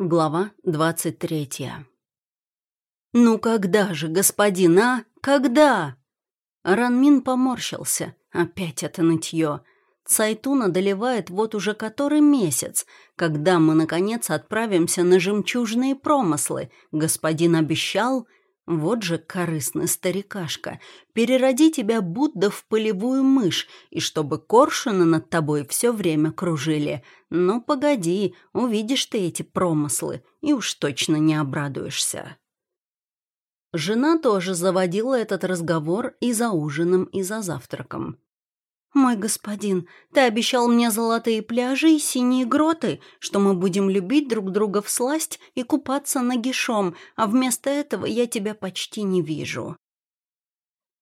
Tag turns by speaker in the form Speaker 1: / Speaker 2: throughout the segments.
Speaker 1: Глава двадцать третья. «Ну когда же, господин, а? Когда?» Ранмин поморщился. Опять это нытье. Цайтун доливает вот уже который месяц, когда мы, наконец, отправимся на жемчужные промыслы. Господин обещал... Вот же корыстный старикашка. Перероди тебя Будда в полевую мышь, и чтобы коршуны над тобой все время кружили. Ну, погоди, увидишь ты эти промыслы, и уж точно не обрадуешься. Жена тоже заводила этот разговор и за ужином, и за завтраком. «Мой господин, ты обещал мне золотые пляжи и синие гроты, что мы будем любить друг друга всласть и купаться нагишом, а вместо этого я тебя почти не вижу».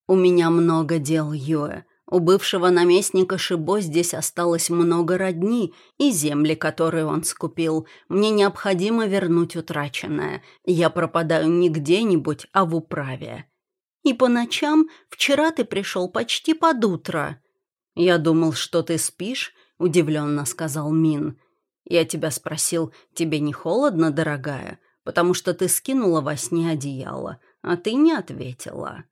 Speaker 1: «У меня много дел, Юэ. У бывшего наместника Шибо здесь осталось много родни и земли, которые он скупил. Мне необходимо вернуть утраченное. Я пропадаю не где-нибудь, а в управе. И по ночам вчера ты пришел почти под утро». «Я думал, что ты спишь», — удивленно сказал Мин. «Я тебя спросил, тебе не холодно, дорогая? Потому что ты скинула во сне одеяло, а ты не ответила».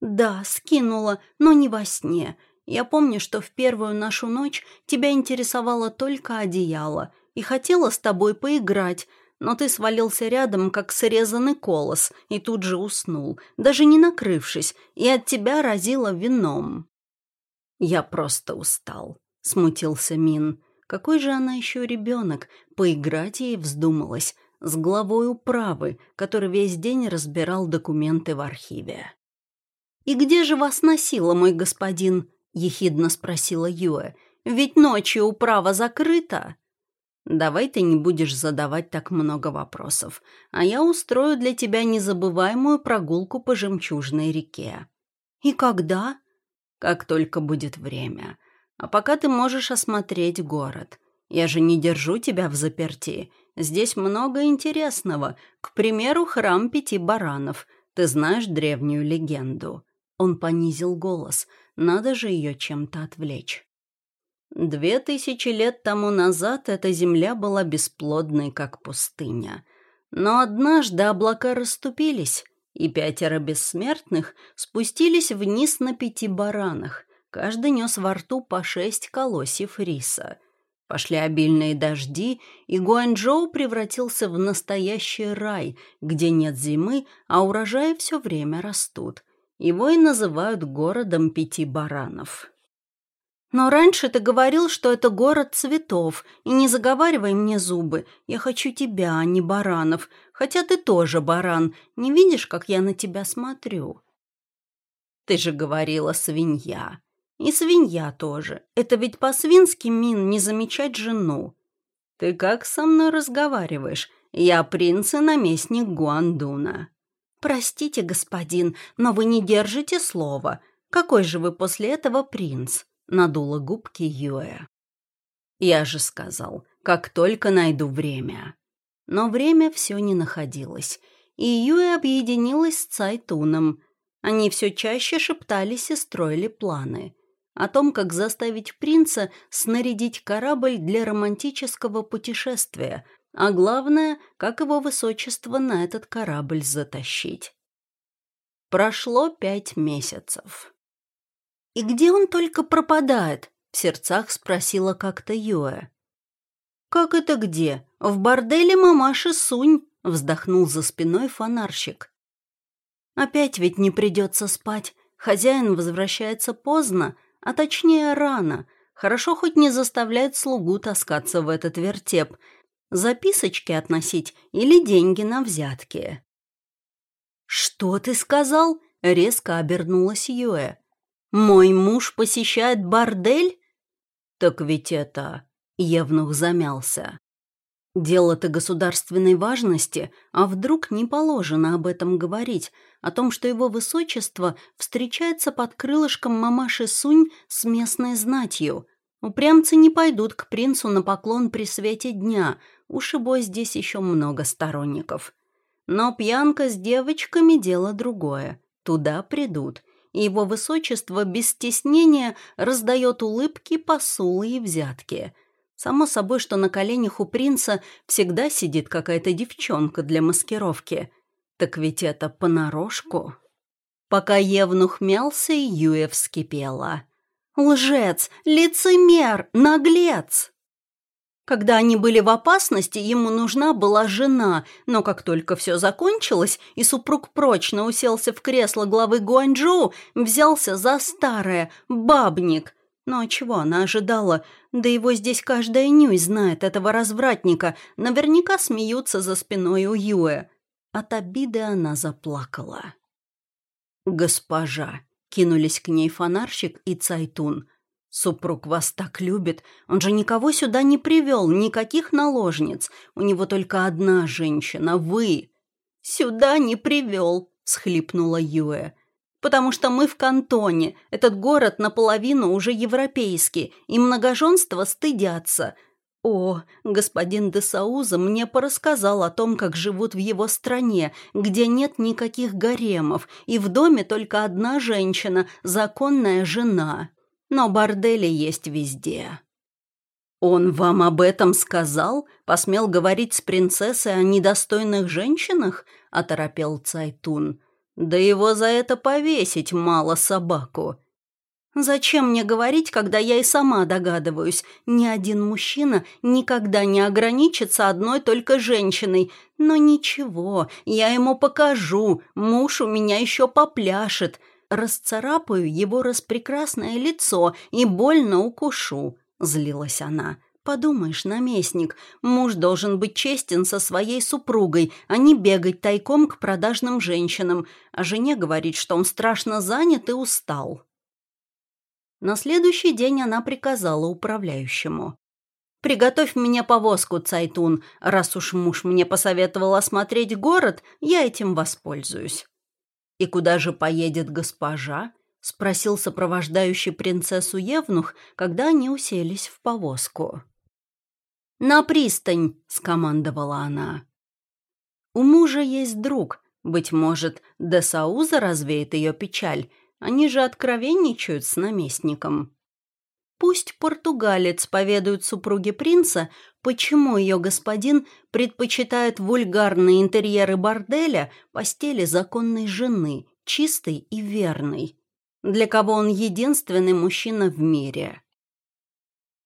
Speaker 1: «Да, скинула, но не во сне. Я помню, что в первую нашу ночь тебя интересовало только одеяло и хотела с тобой поиграть, но ты свалился рядом, как срезанный колос, и тут же уснул, даже не накрывшись, и от тебя разило вином». «Я просто устал», — смутился Мин. «Какой же она еще ребенок? Поиграть ей вздумалась, с главой управы, который весь день разбирал документы в архиве». «И где же вас носило, мой господин?» — ехидно спросила Юэ. «Ведь ночью управа закрыта». «Давай ты не будешь задавать так много вопросов, а я устрою для тебя незабываемую прогулку по жемчужной реке». «И когда?» Как только будет время. А пока ты можешь осмотреть город. Я же не держу тебя в заперти. Здесь много интересного. К примеру, храм пяти баранов. Ты знаешь древнюю легенду?» Он понизил голос. Надо же ее чем-то отвлечь. Две тысячи лет тому назад эта земля была бесплодной, как пустыня. Но однажды облака расступились, и пятеро бессмертных спустились вниз на пяти баранах. Каждый нес во рту по шесть колосьев риса. Пошли обильные дожди, и Гуанчжоу превратился в настоящий рай, где нет зимы, а урожаи все время растут. Его и называют городом пяти баранов. Но раньше ты говорил, что это город цветов, и не заговаривай мне зубы. Я хочу тебя, а не баранов. Хотя ты тоже баран. Не видишь, как я на тебя смотрю? Ты же говорила свинья. И свинья тоже. Это ведь по-свински, Мин, не замечать жену. Ты как со мной разговариваешь? Я принц и наместник Гуандуна. Простите, господин, но вы не держите слова. Какой же вы после этого принц? надула губки Юэ. «Я же сказал, как только найду время». Но время все не находилось, и Юэ объединилась с Цайтуном. Они все чаще шептались и строили планы о том, как заставить принца снарядить корабль для романтического путешествия, а главное, как его высочество на этот корабль затащить. Прошло пять месяцев. «И где он только пропадает?» — в сердцах спросила как-то Юэ. «Как это где? В борделе мамаши Сунь!» — вздохнул за спиной фонарщик. «Опять ведь не придется спать. Хозяин возвращается поздно, а точнее рано. Хорошо хоть не заставляет слугу таскаться в этот вертеп, записочки относить или деньги на взятки». «Что ты сказал?» — резко обернулась Юэ. «Мой муж посещает бордель?» «Так ведь это...» — Евнух замялся. «Дело-то государственной важности, а вдруг не положено об этом говорить, о том, что его высочество встречается под крылышком мамаши Сунь с местной знатью. Упрямцы не пойдут к принцу на поклон при свете дня, у Шибо здесь еще много сторонников. Но пьянка с девочками — дело другое, туда придут» и его высочество без стеснения раздает улыбки, посулы и взятки. Само собой, что на коленях у принца всегда сидит какая-то девчонка для маскировки. Так ведь это понарошку. Пока Евнух мялся, Юя вскипела. «Лжец! Лицемер! Наглец!» Когда они были в опасности, ему нужна была жена, но как только все закончилось, и супруг прочно уселся в кресло главы Гуанчжоу, взялся за старое, бабник. Но чего она ожидала? Да его здесь каждая нюй знает, этого развратника. Наверняка смеются за спиной у Юэ. От обиды она заплакала. «Госпожа!» — кинулись к ней фонарщик и Цайтун — Супруг вас так любит. Он же никого сюда не привел, никаких наложниц. У него только одна женщина, вы. Сюда не привел, схлипнула Юэ. Потому что мы в кантоне. Этот город наполовину уже европейский, и многоженство стыдятся. О, господин де Сауза мне порассказал о том, как живут в его стране, где нет никаких гаремов, и в доме только одна женщина, законная жена но бордели есть везде. «Он вам об этом сказал? Посмел говорить с принцессой о недостойных женщинах?» — оторопел Цайтун. «Да его за это повесить мало собаку». «Зачем мне говорить, когда я и сама догадываюсь? Ни один мужчина никогда не ограничится одной только женщиной. Но ничего, я ему покажу, муж у меня еще попляшет расцарапаю его распрекрасное лицо и больно укушу», — злилась она. «Подумаешь, наместник, муж должен быть честен со своей супругой, а не бегать тайком к продажным женщинам, а жене говорить, что он страшно занят и устал». На следующий день она приказала управляющему. «Приготовь мне повозку, Цайтун. Раз уж муж мне посоветовал осмотреть город, я этим воспользуюсь». «И куда же поедет госпожа?» — спросил сопровождающий принцессу Евнух, когда они уселись в повозку. «На пристань!» — скомандовала она. У мужа есть друг. Быть может, Десауза развеет ее печаль. Они же откровенничают с наместником. Пусть португалец поведает супруге принца, почему ее господин предпочитает вульгарные интерьеры борделя постели законной жены, чистой и верной, для кого он единственный мужчина в мире.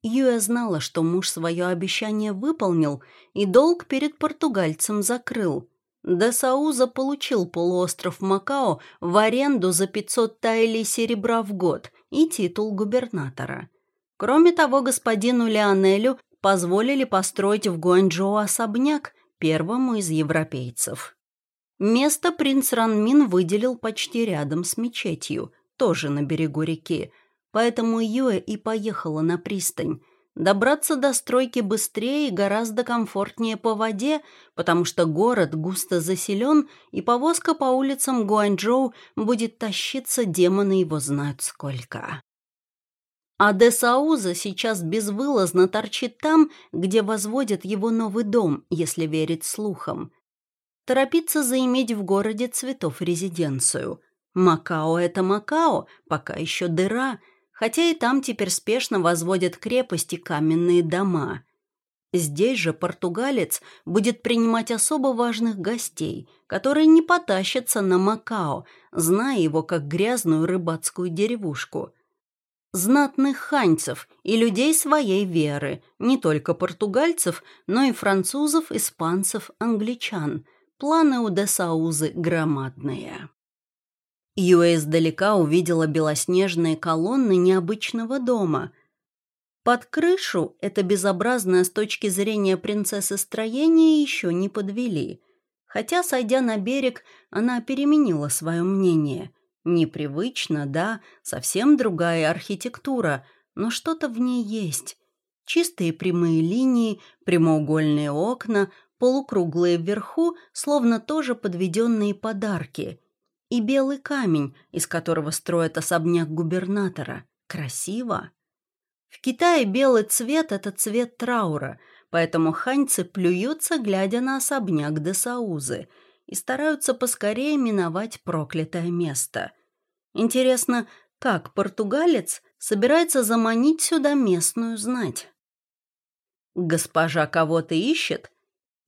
Speaker 1: Юя знала, что муж свое обещание выполнил и долг перед португальцем закрыл. Де Сауза получил полуостров Макао в аренду за 500 тайлей серебра в год и титул губернатора. Кроме того, господину Леонелю позволили построить в Гуанчжоу особняк первому из европейцев. Место принц Ранмин выделил почти рядом с мечетью, тоже на берегу реки, поэтому Юэ и поехала на пристань. Добраться до стройки быстрее и гораздо комфортнее по воде, потому что город густо заселен, и повозка по улицам Гуанчжоу будет тащиться демоны его знают сколько. А де Сауза сейчас безвылазно торчит там, где возводят его новый дом, если верить слухам. Торопится заиметь в городе цветов резиденцию. Макао — это Макао, пока еще дыра, хотя и там теперь спешно возводят крепости каменные дома. Здесь же португалец будет принимать особо важных гостей, которые не потащатся на Макао, зная его как грязную рыбацкую деревушку — знатных ханьцев и людей своей веры, не только португальцев, но и французов, испанцев, англичан. Планы у Десаузы громадные. Юэ издалека увидела белоснежные колонны необычного дома. Под крышу это безобразное с точки зрения принцессы строение еще не подвели. Хотя, сойдя на берег, она переменила свое мнение – Непривычно, да, совсем другая архитектура, но что-то в ней есть. Чистые прямые линии, прямоугольные окна, полукруглые вверху, словно тоже подведенные подарки. И белый камень, из которого строят особняк губернатора. Красиво. В Китае белый цвет — это цвет траура, поэтому ханьцы плюются, глядя на особняк Десаузы — и стараются поскорее миновать проклятое место. Интересно, как португалец собирается заманить сюда местную знать? «Госпожа кого-то ищет?»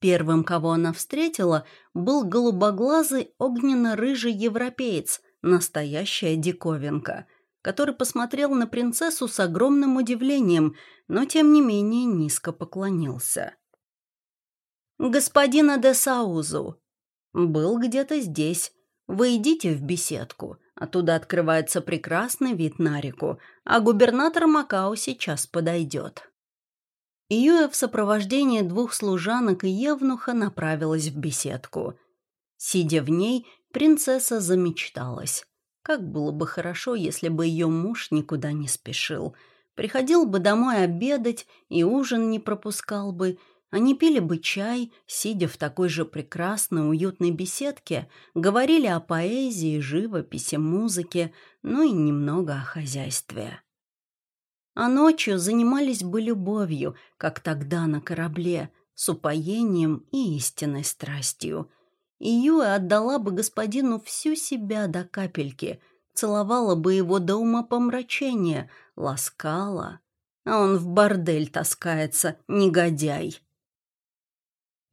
Speaker 1: Первым, кого она встретила, был голубоглазый огненно-рыжий европеец, настоящая диковинка, который посмотрел на принцессу с огромным удивлением, но тем не менее низко поклонился. «Господина де Саузу, был где-то здесь. Вы идите в беседку, оттуда открывается прекрасный вид на реку, а губернатор Макао сейчас подойдет». Юя в сопровождении двух служанок и евнуха направилась в беседку. Сидя в ней, принцесса замечталась. Как было бы хорошо, если бы ее муж никуда не спешил. Приходил бы домой обедать и ужин не пропускал бы. Они пили бы чай, сидя в такой же прекрасной, уютной беседке, говорили о поэзии, живописи, музыке, ну и немного о хозяйстве а ночью занимались бы любовью, как тогда на корабле, с упоением и истинной страстью. И Юэ отдала бы господину всю себя до капельки, целовала бы его до умопомрачения, ласкала. А он в бордель таскается, негодяй.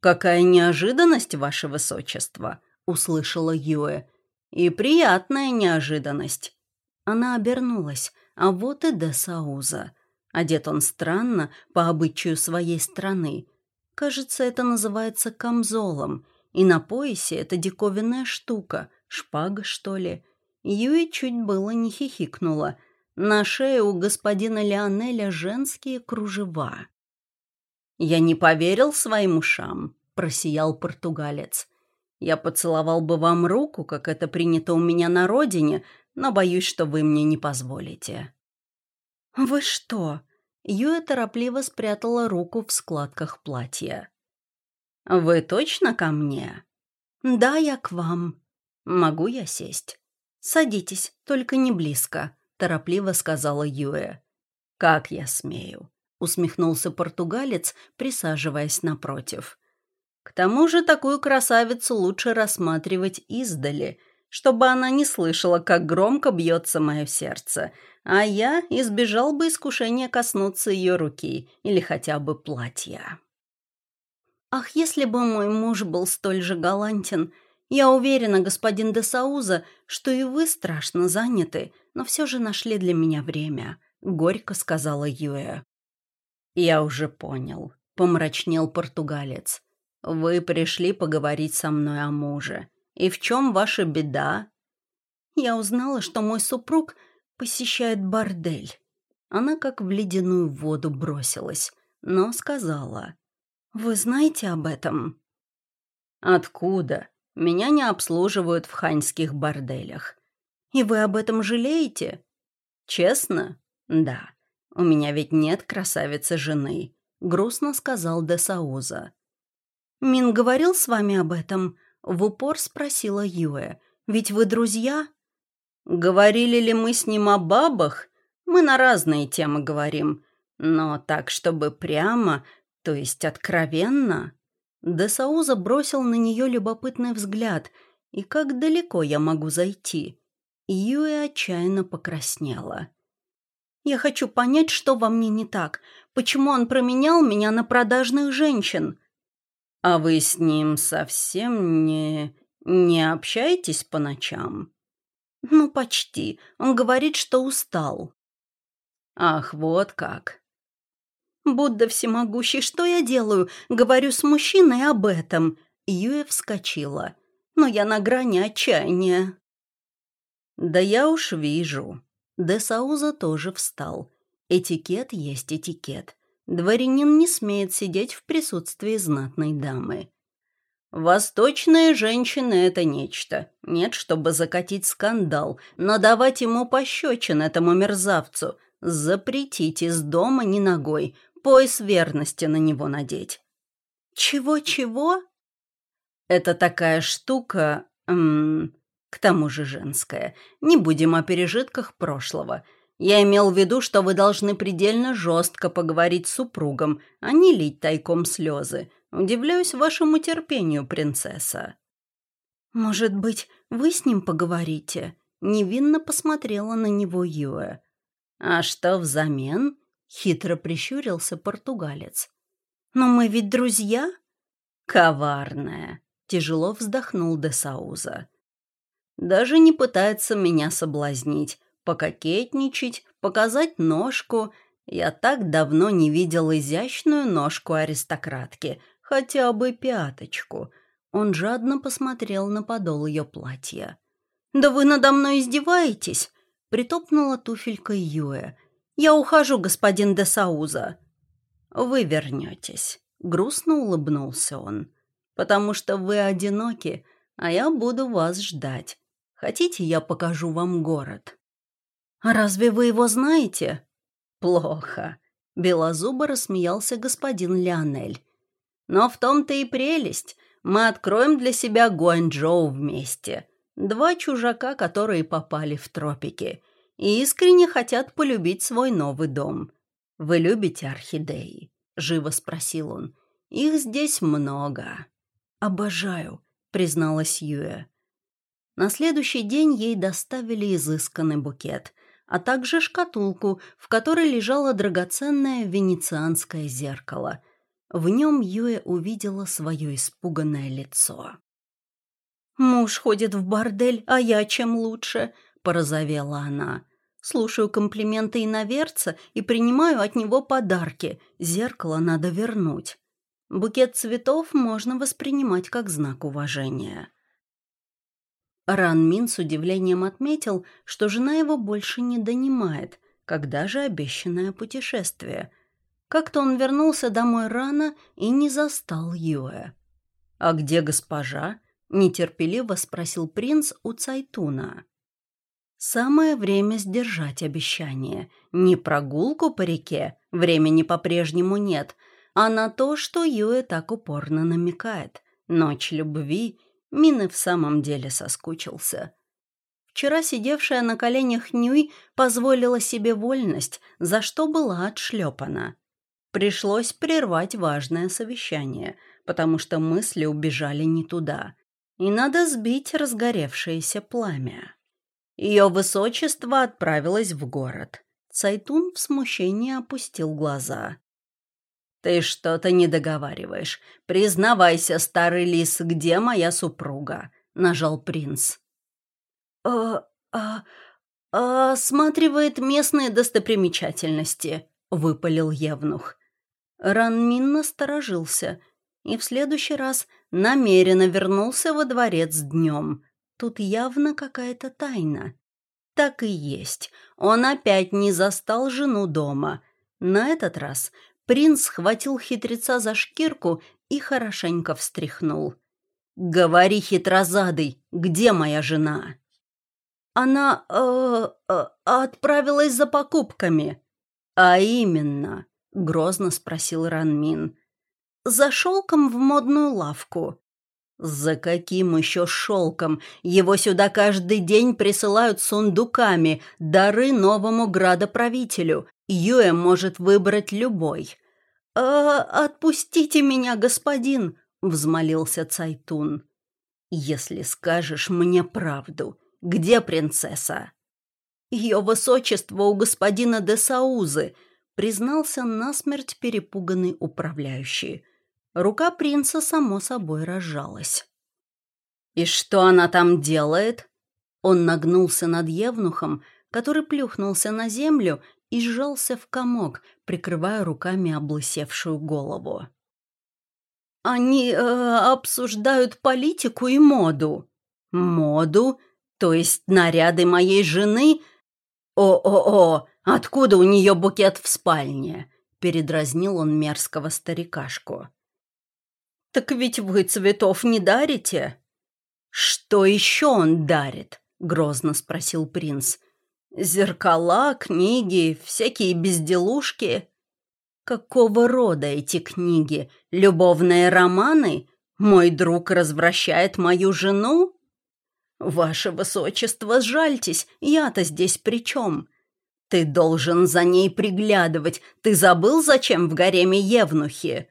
Speaker 1: «Какая неожиданность, ваше высочество!» — услышала Юэ. «И приятная неожиданность!» Она обернулась. А вот и де Сауза. Одет он странно, по обычаю своей страны. Кажется, это называется камзолом. И на поясе это диковинная штука, шпага, что ли. Юи чуть было не хихикнула. На шее у господина Леонеля женские кружева. «Я не поверил своим ушам», — просиял португалец. «Я поцеловал бы вам руку, как это принято у меня на родине, но боюсь, что вы мне не позволите». «Вы что?» Юя торопливо спрятала руку в складках платья. «Вы точно ко мне?» «Да, я к вам». «Могу я сесть?» «Садитесь, только не близко», — торопливо сказала Юэ. «Как я смею?» — усмехнулся португалец, присаживаясь напротив. «К тому же такую красавицу лучше рассматривать издали», — чтобы она не слышала, как громко бьется мое сердце, а я избежал бы искушения коснуться ее руки или хотя бы платья. Ах, если бы мой муж был столь же галантен, я уверена, господин де Сауза, что и вы страшно заняты, но все же нашли для меня время, — горько сказала Юэ. Я уже понял, — помрачнел португалец. Вы пришли поговорить со мной о муже. И в чем ваша беда?» Я узнала, что мой супруг посещает бордель. Она как в ледяную воду бросилась, но сказала. «Вы знаете об этом?» «Откуда? Меня не обслуживают в ханьских борделях. И вы об этом жалеете?» «Честно? Да. У меня ведь нет красавицы жены», — грустно сказал Десауза. «Мин говорил с вами об этом?» В упор спросила Юэ. «Ведь вы друзья?» «Говорили ли мы с ним о бабах? Мы на разные темы говорим. Но так, чтобы прямо, то есть откровенно...» Десауза бросил на нее любопытный взгляд. «И как далеко я могу зайти?» Юэ отчаянно покраснела. «Я хочу понять, что во мне не так. Почему он променял меня на продажных женщин?» «А вы с ним совсем не... не общаетесь по ночам?» «Ну, почти. Он говорит, что устал». «Ах, вот как!» «Будда всемогущий, что я делаю? Говорю с мужчиной об этом». Юэ вскочила. «Но я на грани отчаяния». «Да я уж вижу». Десауза тоже встал. Этикет есть этикет. Дворянин не смеет сидеть в присутствии знатной дамы. Восточные женщины — это нечто. Нет, чтобы закатить скандал, но давать ему пощечин этому мерзавцу, запретить из дома ни ногой, пояс верности на него надеть. Чего-чего? Это такая штука, эм, к тому же женская. Не будем о пережитках прошлого — я имел в виду, что вы должны предельно жестко поговорить с супругом, а не лить тайком слезы. Удивляюсь вашему терпению, принцесса». «Может быть, вы с ним поговорите?» Невинно посмотрела на него Юэ. «А что взамен?» — хитро прищурился португалец. Но мы ведь друзья?» «Коварная», — тяжело вздохнул Десауза. «Даже не пытается меня соблазнить, пококетничать, показать ножку. Я так давно не видел изящную ножку аристократки, хотя бы пяточку». Он жадно посмотрел на подол ее платья. «Да вы надо мной издеваетесь?» — притопнула туфелькой Юэ. «Я ухожу, господин де Сауза». «Вы вернетесь», — грустно улыбнулся он. «Потому что вы одиноки, а я буду вас ждать. Хотите, я покажу вам город?» «А разве вы его знаете?» «Плохо», — белозубо рассмеялся господин Леонель. «Но в том-то и прелесть. Мы откроем для себя Гуанчжоу вместе. Два чужака, которые попали в тропики и искренне хотят полюбить свой новый дом. Вы любите орхидеи?» — живо спросил он. «Их здесь много». «Обожаю», — призналась Юэ. На следующий день ей доставили изысканный букет, а также шкатулку, в которой лежало драгоценное венецианское зеркало. В нем Юэ увидела свое испуганное лицо. «Муж ходит в бордель, а я чем лучше?» – порозовела она. «Слушаю комплименты иноверца и принимаю от него подарки. Зеркало надо вернуть. Букет цветов можно воспринимать как знак уважения». Ран Мин с удивлением отметил, что жена его больше не донимает. Когда же обещанное путешествие? Как-то он вернулся домой рано и не застал Юэ. «А где госпожа?» нетерпеливо спросил принц у Цайтуна. Самое время сдержать обещание. Не прогулку по реке, времени по-прежнему нет, а на то, что Юэ так упорно намекает. Ночь любви, Мин в самом деле соскучился. Вчера сидевшая на коленях Нюй позволила себе вольность, за что была отшлепана. Пришлось прервать важное совещание, потому что мысли убежали не туда и надо сбить разгоревшееся пламя. Ее высочество отправилось в город. Цайтун в смущении опустил глаза. «Ты что-то не договариваешь. Признавайся, старый лис, где моя супруга?» — нажал принц. «А... а... а осматривает местные достопримечательности», — выпалил Евнух. Ранмин насторожился — и в следующий раз намеренно вернулся во дворец днем. Тут явно какая-то тайна. Так и есть. Он опять не застал жену дома. На этот раз принц схватил хитреца за шкирку и хорошенько встряхнул. «Говори, хитрозадый, где моя жена?» «Она э, э, отправилась за покупками». «А именно?» — грозно спросил Ранмин за шелком в модную лавку. За каким еще шелком? Его сюда каждый день присылают сундуками, дары новому градоправителю. Юэ может выбрать любой. «А, «Отпустите меня, господин!» — взмолился Цайтун. «Если скажешь мне правду, где принцесса?» «Ее высочество у господина де Саузы», — признался насмерть перепуганный управляющий. Рука принца само собой разжалась. «И что она там делает?» Он нагнулся над Евнухом, который плюхнулся на землю и сжался в комок, прикрывая руками облысевшую голову. «Они э, обсуждают политику и моду». «Моду? То есть наряды моей жены?» «О-о-о! Откуда у нее букет в спальне?» Передразнил он мерзкого старикашку. «Так ведь вы цветов не дарите?» «Что еще он дарит?» — грозно спросил принц. «Зеркала, книги, всякие безделушки». «Какого рода эти книги? Любовные романы? Мой друг развращает мою жену?» «Ваше высочество, сжальтесь, я-то здесь при чем?» «Ты должен за ней приглядывать. Ты забыл, зачем в гареме Евнухи?»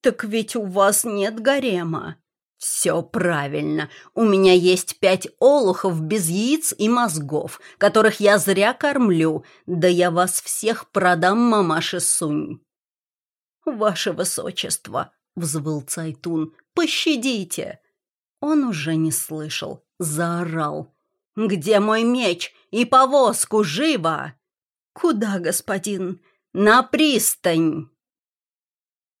Speaker 1: «Так ведь у вас нет гарема». «Все правильно. У меня есть пять олухов без яиц и мозгов, которых я зря кормлю. Да я вас всех продам, мамаше Сунь». «Ваше высочество!» — взвыл Цайтун. «Пощадите!» Он уже не слышал, заорал. «Где мой меч и повозку? Живо!» «Куда, господин?» «На пристань!»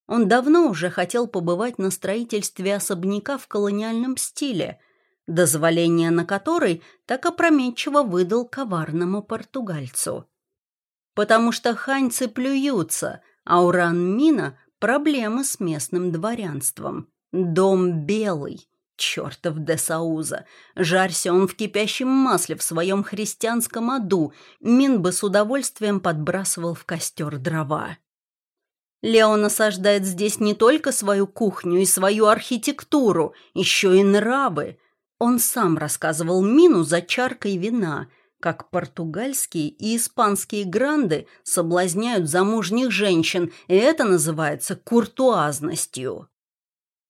Speaker 1: Он давно уже хотел побывать на строительстве особняка в колониальном стиле, дозволение на который так опрометчиво выдал коварному португальцу. Потому что ханьцы плюются, а у Ранмина проблемы с местным дворянством. Дом белый, чертов Десауза. Жарься он в кипящем масле в своем христианском аду, Мин бы с удовольствием подбрасывал в костер дрова. Леон насаждает здесь не только свою кухню и свою архитектуру, еще и нравы. Он сам рассказывал Мину за чаркой вина, как португальские и испанские гранды соблазняют замужних женщин, и это называется куртуазностью.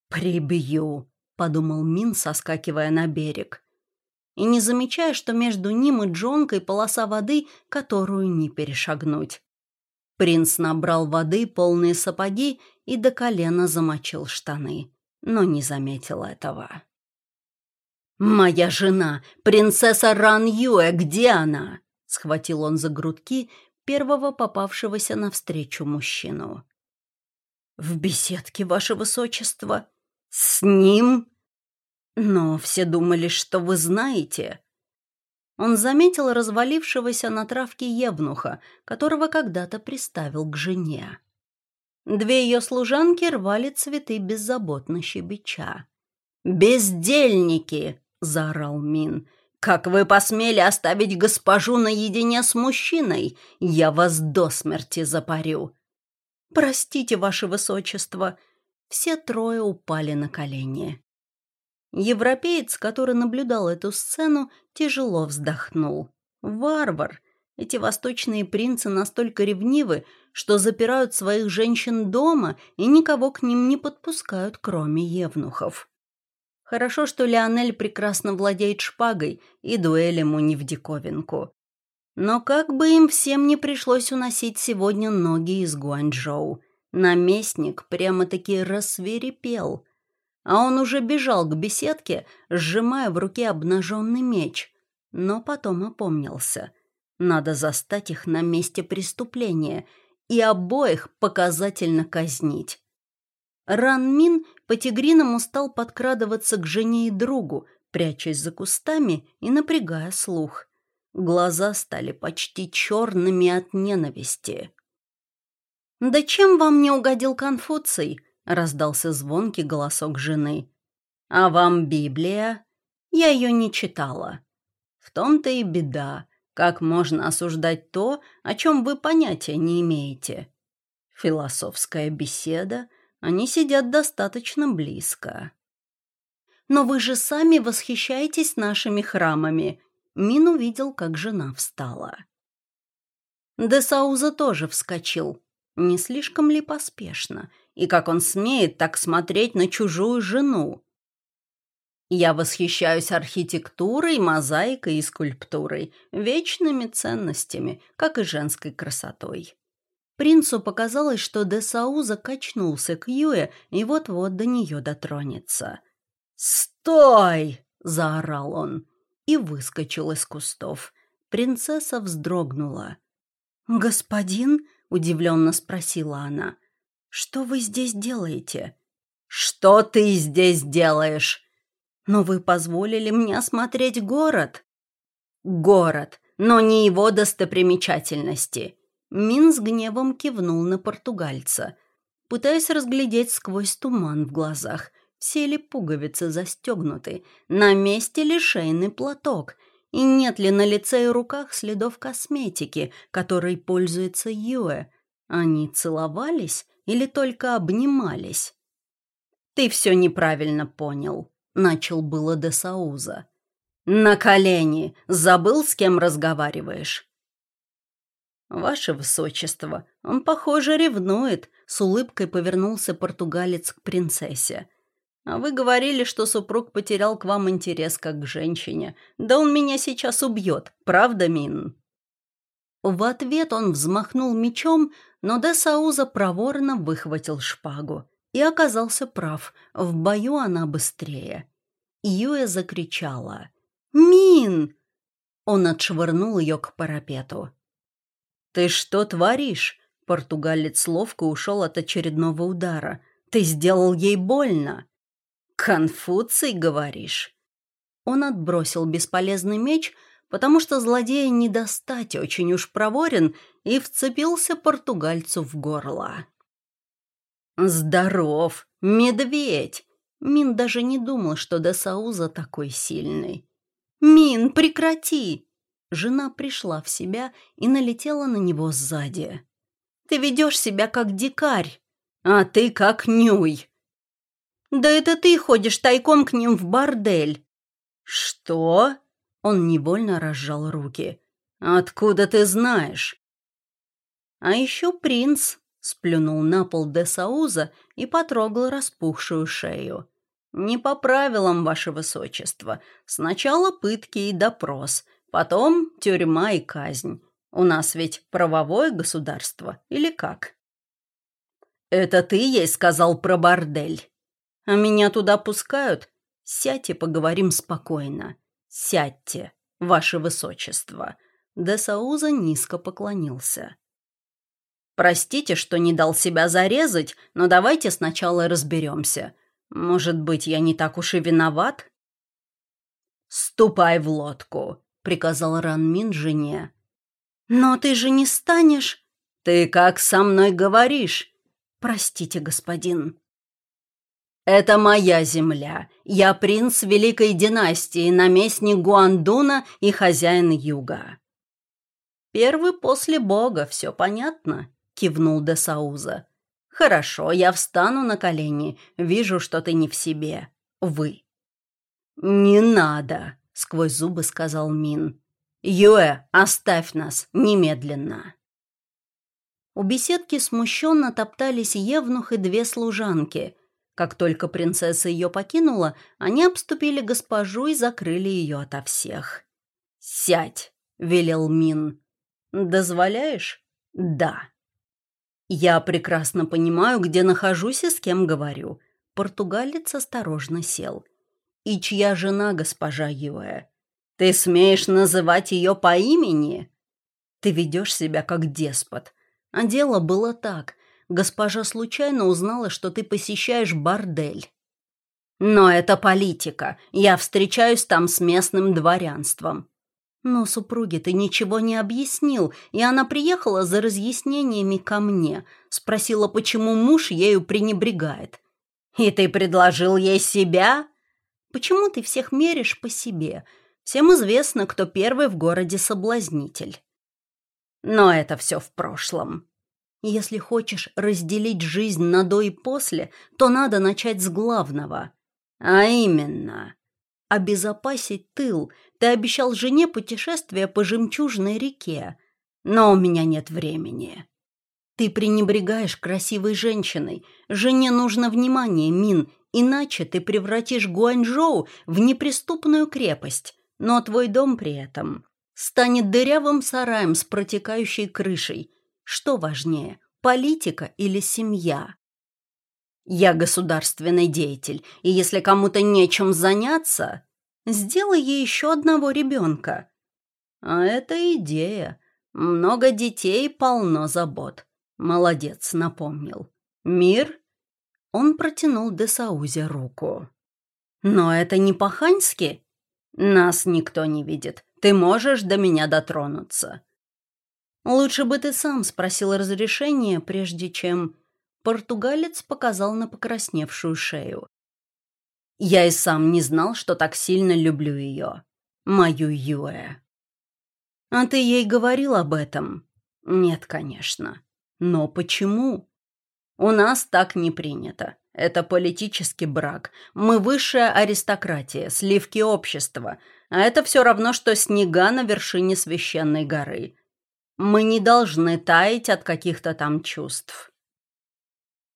Speaker 1: «Прибью», — подумал Мин, соскакивая на берег. И не замечая, что между ним и Джонкой полоса воды, которую не перешагнуть. Принц набрал воды полные сапоги и до колена замочил штаны, но не заметил этого. «Моя жена, принцесса Ран Юэ, где она?» — схватил он за грудки первого попавшегося навстречу мужчину. «В беседке, ваше высочество». «С ним?» «Но все думали, что вы знаете», он заметил развалившегося на травке евнуха, которого когда-то приставил к жене. Две ее служанки рвали цветы беззаботно щебеча. «Бездельники!» — заорал Мин. «Как вы посмели оставить госпожу наедине с мужчиной? Я вас до смерти запарю!» «Простите, ваше высочество!» Все трое упали на колени. Европеец, который наблюдал эту сцену, тяжело вздохнул. «Варвар! Эти восточные принцы настолько ревнивы, что запирают своих женщин дома и никого к ним не подпускают, кроме евнухов. Хорошо, что Леонель прекрасно владеет шпагой, и дуэль ему не в диковинку. Но как бы им всем не пришлось уносить сегодня ноги из Гуанчжоу. Наместник прямо-таки рассверепел — а он уже бежал к беседке, сжимая в руке обнаженный меч. Но потом опомнился. Надо застать их на месте преступления и обоих показательно казнить. Ранмин по-тигриному стал подкрадываться к жене и другу, прячась за кустами и напрягая слух. Глаза стали почти черными от ненависти. «Да чем вам не угодил Конфуций?» Раздался звонкий голосок жены. «А вам Библия?» «Я ее не читала». «В том-то и беда. Как можно осуждать то, о чем вы понятия не имеете?» «Философская беседа. Они сидят достаточно близко». «Но вы же сами восхищаетесь нашими храмами». Мин увидел, как жена встала. Десауза тоже вскочил. Не слишком ли поспешно? И как он смеет так смотреть на чужую жену? Я восхищаюсь архитектурой, мозаикой и скульптурой, вечными ценностями, как и женской красотой. Принцу показалось, что Десауза качнулся к Юе и вот-вот до нее дотронется. «Стой!» — заорал он и выскочил из кустов. Принцесса вздрогнула. «Господин?» — удивленно спросила она. «Что вы здесь делаете?» «Что ты здесь делаешь?» «Но вы позволили мне осмотреть город». «Город, но не его достопримечательности». Мин с гневом кивнул на португальца, пытаясь разглядеть сквозь туман в глазах. Все ли пуговицы застегнуты? На месте ли шейный платок? И нет ли на лице и руках следов косметики, которой пользуется Юэ? Они целовались или только обнимались? «Ты все неправильно понял», — начал было де Сауза. «На колени! Забыл, с кем разговариваешь?» «Ваше высочество, он, похоже, ревнует», — с улыбкой повернулся португалец к принцессе. «А вы говорили, что супруг потерял к вам интерес как к женщине. Да он меня сейчас убьет, правда, Мин?» В ответ он взмахнул мечом, но де Сауза проворно выхватил шпагу. И оказался прав, в бою она быстрее. Юэ закричала «Мин!». Он отшвырнул ее к парапету. «Ты что творишь?» Португалец ловко ушел от очередного удара. «Ты сделал ей больно!» «Конфуций, говоришь?» Он отбросил бесполезный меч, потому что злодея не достать, очень уж проворен, и вцепился португальцу в горло. «Здоров, медведь!» Мин даже не думал, что Десауза такой сильный. «Мин, прекрати!» Жена пришла в себя и налетела на него сзади. «Ты ведешь себя как дикарь, а ты как нюй!» «Да это ты ходишь тайком к ним в бордель!» «Что?» Он невольно разжал руки. «Откуда ты знаешь?» «А еще принц», — сплюнул на пол де Сауза и потрогал распухшую шею. «Не по правилам, ваше высочество. Сначала пытки и допрос, потом тюрьма и казнь. У нас ведь правовое государство, или как?» «Это ты ей сказал про бордель? А меня туда пускают? Сядьте, поговорим спокойно. Сядьте, ваше высочество». Де Сауза низко поклонился. «Простите, что не дал себя зарезать, но давайте сначала разберемся. Может быть, я не так уж и виноват?» «Ступай в лодку», — приказал Ранмин жене. «Но ты же не станешь...» «Ты как со мной говоришь?» «Простите, господин». «Это моя земля. Я принц Великой династии, наместник Гуандуна и хозяин юга». «Первый после бога, все понятно?» — кивнул де Сауза. «Хорошо, я встану на колени. Вижу, что ты не в себе. Вы». «Не надо», — сквозь зубы сказал Мин. «Юэ, оставь нас немедленно». У беседки смущенно топтались Евнух и две служанки, как только принцесса ее покинула, они обступили госпожу и закрыли ее ото всех. «Сядь!» — велел Мин. «Дозволяешь?» «Да». «Я прекрасно понимаю, где нахожусь и с кем говорю». Португалец осторожно сел. «И чья жена госпожа Юэ? Ты смеешь называть ее по имени?» «Ты ведешь себя как деспот. А дело было так госпожа случайно узнала, что ты посещаешь бордель. Но это политика. Я встречаюсь там с местным дворянством. Но супруге ты ничего не объяснил, и она приехала за разъяснениями ко мне, спросила, почему муж ею пренебрегает. И ты предложил ей себя? Почему ты всех меришь по себе? Всем известно, кто первый в городе соблазнитель. Но это все в прошлом. Если хочешь разделить жизнь на до и после, то надо начать с главного. А именно, обезопасить тыл. Ты обещал жене путешествие по жемчужной реке. Но у меня нет времени. Ты пренебрегаешь красивой женщиной. Жене нужно внимание, Мин, иначе ты превратишь Гуанчжоу в неприступную крепость. Но твой дом при этом станет дырявым сараем с протекающей крышей – что важнее, политика или семья? Я государственный деятель, и если кому-то нечем заняться, сделай ей еще одного ребенка. А это идея. Много детей, полно забот. Молодец, напомнил. Мир? Он протянул Десаузе руку. Но это не по-ханьски. Нас никто не видит. Ты можешь до меня дотронуться. Лучше бы ты сам спросил разрешения, прежде чем... Португалец показал на покрасневшую шею. Я и сам не знал, что так сильно люблю ее. Мою Юэ. А ты ей говорил об этом? Нет, конечно. Но почему? У нас так не принято. Это политический брак. Мы высшая аристократия, сливки общества. А это все равно, что снега на вершине священной горы. Мы не должны таять от каких-то там чувств.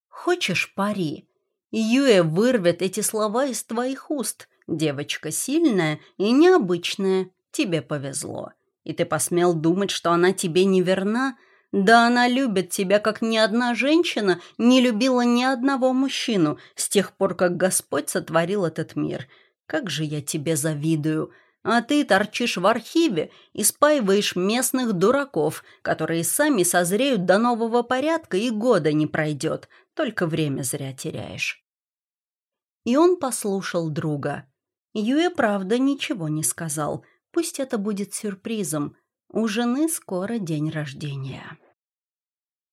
Speaker 1: Хочешь пари? Юэ вырвет эти слова из твоих уст. Девочка сильная и необычная. Тебе повезло. И ты посмел думать, что она тебе не верна? Да она любит тебя, как ни одна женщина не любила ни одного мужчину с тех пор, как Господь сотворил этот мир. Как же я тебе завидую. А ты торчишь в архиве и спаиваешь местных дураков, которые сами созреют до нового порядка и года не пройдет, только время зря теряешь. И он послушал друга. Юэ, правда, ничего не сказал. Пусть это будет сюрпризом. У жены скоро день рождения.